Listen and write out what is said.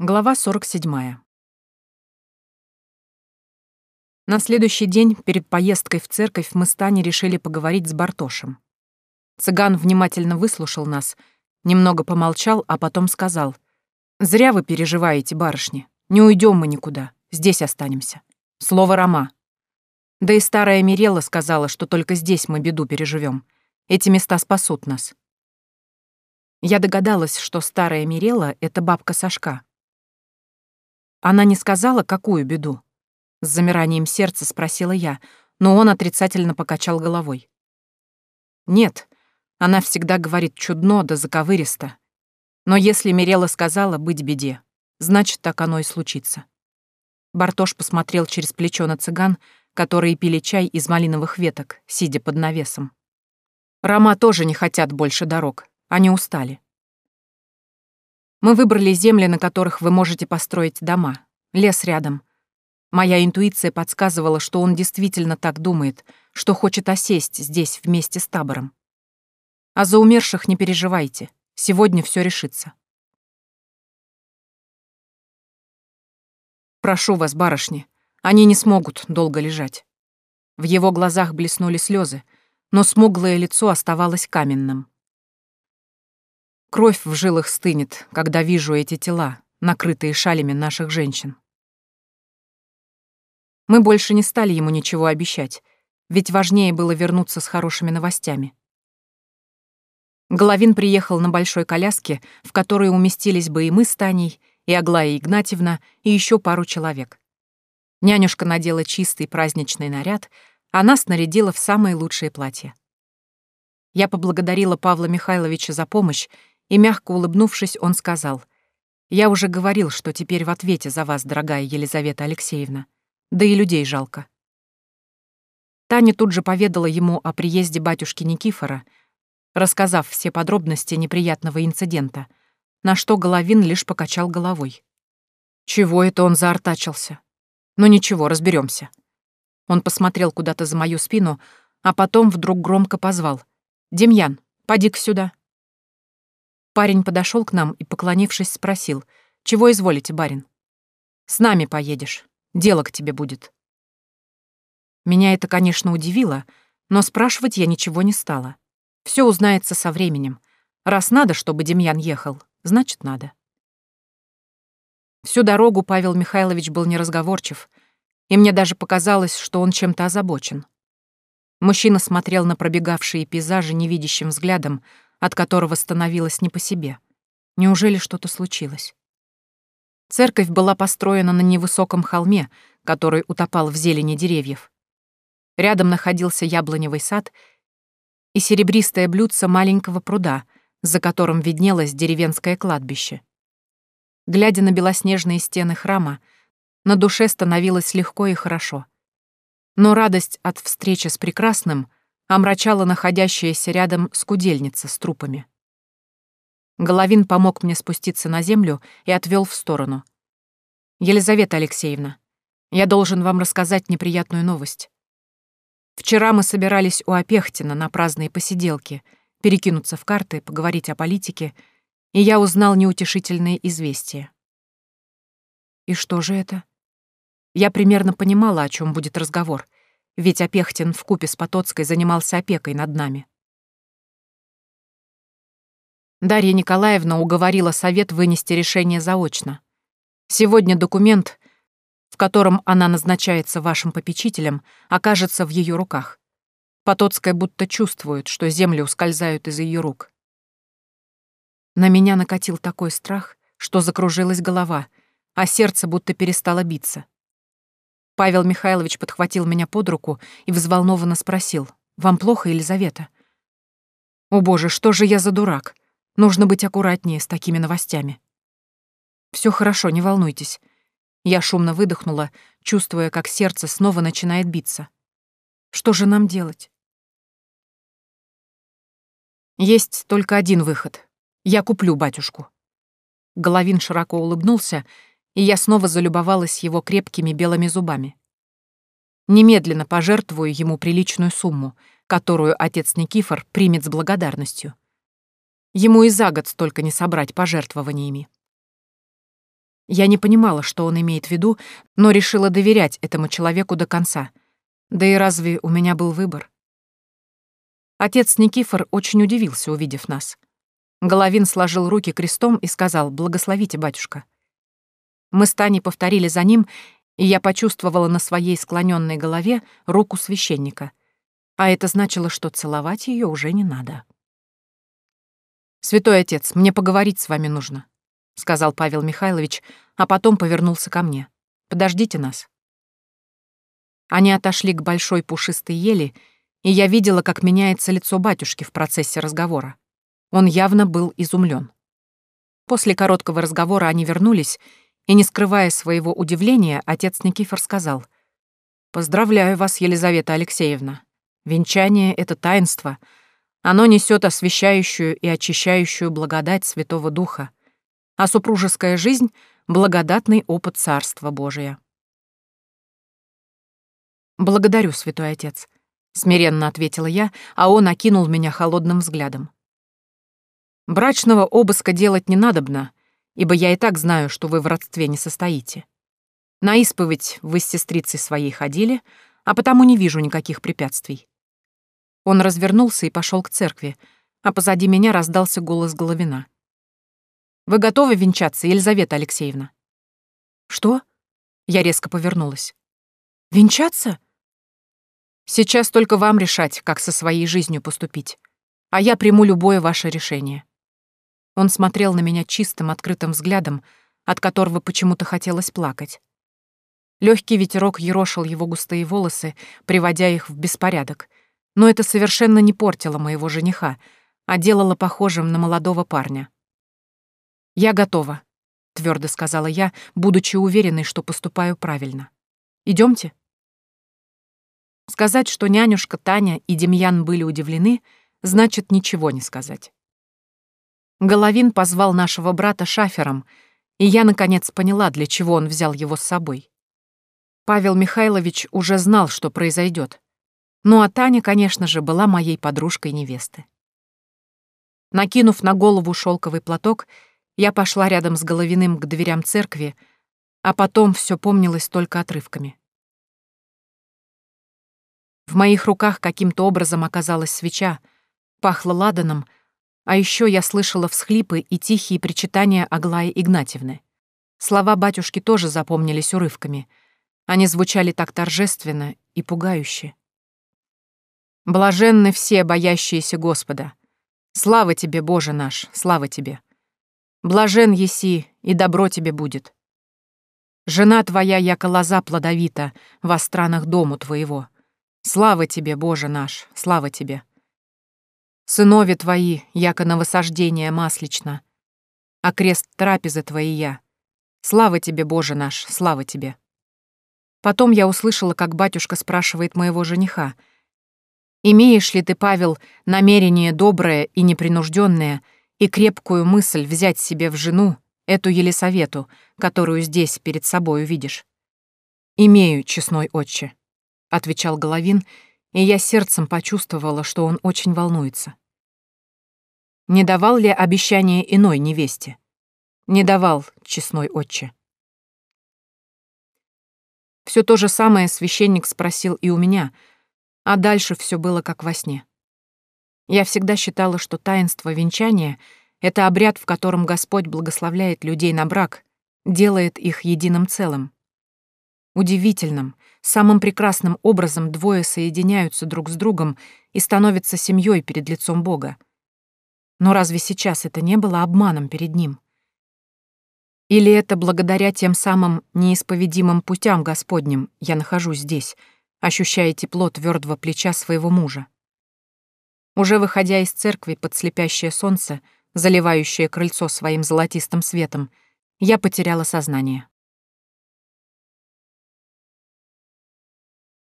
Глава 47. На следующий день, перед поездкой в церковь, мы с Таней решили поговорить с Бартошем. Цыган внимательно выслушал нас, немного помолчал, а потом сказал. «Зря вы переживаете, барышни. Не уйдем мы никуда. Здесь останемся. Слово Рома. Да и старая Мирела сказала, что только здесь мы беду переживем. Эти места спасут нас». Я догадалась, что старая Мирела — это бабка Сашка. Она не сказала, какую беду? С замиранием сердца спросила я, но он отрицательно покачал головой. Нет, она всегда говорит чудно да заковыристо. Но если Мирела сказала быть беде, значит, так оно и случится. Бартош посмотрел через плечо на цыган, которые пили чай из малиновых веток, сидя под навесом. Рома тоже не хотят больше дорог, они устали. Мы выбрали земли, на которых вы можете построить дома. Лес рядом. Моя интуиция подсказывала, что он действительно так думает, что хочет осесть здесь вместе с табором. А за умерших не переживайте. Сегодня все решится. Прошу вас, барышни, они не смогут долго лежать. В его глазах блеснули слезы, но смуглое лицо оставалось каменным. Кровь в жилах стынет, когда вижу эти тела, накрытые шалями наших женщин. Мы больше не стали ему ничего обещать, ведь важнее было вернуться с хорошими новостями. Головин приехал на большой коляске, в которой уместились бы и мы с Таней, и Аглая Игнатьевна, и еще пару человек. Нянюшка надела чистый праздничный наряд, а нас нарядила в самые лучшие платья. Я поблагодарила Павла Михайловича за помощь и, мягко улыбнувшись, он сказал, «Я уже говорил, что теперь в ответе за вас, дорогая Елизавета Алексеевна. Да и людей жалко». Таня тут же поведала ему о приезде батюшки Никифора, рассказав все подробности неприятного инцидента, на что Головин лишь покачал головой. Чего это он заортачился? Ну ничего, разберемся. Он посмотрел куда-то за мою спину, а потом вдруг громко позвал. «Демьян, поди-ка сюда». Парень подошел к нам и, поклонившись, спросил, «Чего изволите, барин?» «С нами поедешь. Дело к тебе будет». Меня это, конечно, удивило, но спрашивать я ничего не стала. Все узнается со временем. Раз надо, чтобы Демьян ехал, значит, надо. Всю дорогу Павел Михайлович был неразговорчив, и мне даже показалось, что он чем-то озабочен. Мужчина смотрел на пробегавшие пейзажи невидящим взглядом, от которого становилось не по себе. Неужели что-то случилось? Церковь была построена на невысоком холме, который утопал в зелени деревьев. Рядом находился яблоневый сад и серебристое блюдце маленького пруда, за которым виднелось деревенское кладбище. Глядя на белоснежные стены храма, на душе становилось легко и хорошо. Но радость от встречи с прекрасным омрачала находящаяся рядом скудельница с трупами. Головин помог мне спуститься на землю и отвел в сторону. «Елизавета Алексеевна, я должен вам рассказать неприятную новость. Вчера мы собирались у Опехтина на праздные посиделки, перекинуться в карты, поговорить о политике, и я узнал неутешительные известия. И что же это? Я примерно понимала, о чем будет разговор, ведь Опехтин вкупе с Потоцкой занимался опекой над нами. Дарья Николаевна уговорила совет вынести решение заочно. Сегодня документ, в котором она назначается вашим попечителем, окажется в ее руках. Потоцкая будто чувствует, что земли ускользают из ее рук. На меня накатил такой страх, что закружилась голова, а сердце будто перестало биться. Павел Михайлович подхватил меня под руку и взволнованно спросил, «Вам плохо, Елизавета?» «О боже, что же я за дурак? Нужно быть аккуратнее с такими новостями». Все хорошо, не волнуйтесь». Я шумно выдохнула, чувствуя, как сердце снова начинает биться. «Что же нам делать?» «Есть только один выход. Я куплю батюшку». Головин широко улыбнулся и я снова залюбовалась его крепкими белыми зубами. Немедленно пожертвую ему приличную сумму, которую отец Никифор примет с благодарностью. Ему и за год столько не собрать пожертвованиями. Я не понимала, что он имеет в виду, но решила доверять этому человеку до конца. Да и разве у меня был выбор? Отец Никифор очень удивился, увидев нас. Головин сложил руки крестом и сказал «Благословите, батюшка». Мы с Таней повторили за ним, и я почувствовала на своей склоненной голове руку священника. А это значило, что целовать ее уже не надо. «Святой отец, мне поговорить с вами нужно», — сказал Павел Михайлович, а потом повернулся ко мне. «Подождите нас». Они отошли к большой пушистой ели, и я видела, как меняется лицо батюшки в процессе разговора. Он явно был изумлен. После короткого разговора они вернулись, и, не скрывая своего удивления, отец Никифор сказал, «Поздравляю вас, Елизавета Алексеевна. Венчание — это таинство — оно несет освящающую и очищающую благодать Святого Духа, а супружеская жизнь — благодатный опыт Царства Божия. «Благодарю, Святой Отец», — смиренно ответила я, а он окинул меня холодным взглядом. «Брачного обыска делать не надобно, ибо я и так знаю, что вы в родстве не состоите. На исповедь вы с сестрицей своей ходили, а потому не вижу никаких препятствий. Он развернулся и пошел к церкви, а позади меня раздался голос Головина. «Вы готовы венчаться, Елизавета Алексеевна?» «Что?» Я резко повернулась. «Венчаться?» «Сейчас только вам решать, как со своей жизнью поступить, а я приму любое ваше решение». Он смотрел на меня чистым, открытым взглядом, от которого почему-то хотелось плакать. Легкий ветерок ерошил его густые волосы, приводя их в беспорядок, но это совершенно не портило моего жениха, а делало похожим на молодого парня. «Я готова», — твердо сказала я, будучи уверенной, что поступаю правильно. Идемте. Сказать, что нянюшка Таня и Демьян были удивлены, значит ничего не сказать. Головин позвал нашего брата шафером, и я, наконец, поняла, для чего он взял его с собой. Павел Михайлович уже знал, что произойдет, ну а Таня, конечно же, была моей подружкой невесты. Накинув на голову шелковый платок, я пошла рядом с Головиным к дверям церкви, а потом все помнилось только отрывками. В моих руках каким-то образом оказалась свеча, пахло ладаном, а еще я слышала всхлипы и тихие причитания Аглаи Игнатьевны. Слова батюшки тоже запомнились урывками. Они звучали так торжественно и пугающе. Блаженны все, боящиеся Господа. Слава тебе, Боже наш, слава тебе. Блажен еси, и добро тебе будет. Жена твоя, яко лоза плодовита, во странах дому твоего. Слава тебе, Боже наш, слава тебе. Сынови твои, яко на высаждение маслично, а крест трапезы твои я. Слава тебе, Боже наш, слава тебе. Потом я услышала, как батюшка спрашивает моего жениха — Имеешь ли ты, Павел, намерение доброе и непринужденное и крепкую мысль взять себе в жену эту Елисавету, которую здесь перед собой увидишь? «Имею, честной отче», — отвечал Головин, и я сердцем почувствовала, что он очень волнуется. Не давал ли обещание иной невесте? Не давал, честной отче. Все то же самое священник спросил и у меня — а дальше все было как во сне. Я всегда считала, что таинство венчания — это обряд, в котором Господь благословляет людей на брак, делает их единым целым. Удивительным, самым прекрасным образом двое соединяются друг с другом и становятся семьей перед лицом Бога. Но разве сейчас это не было обманом перед Ним? Или это благодаря тем самым неисповедимым путям Господним я нахожусь здесь — ощущая тепло твердого плеча своего мужа. Уже выходя из церкви под слепящее солнце, заливающее крыльцо своим золотистым светом, я потеряла сознание.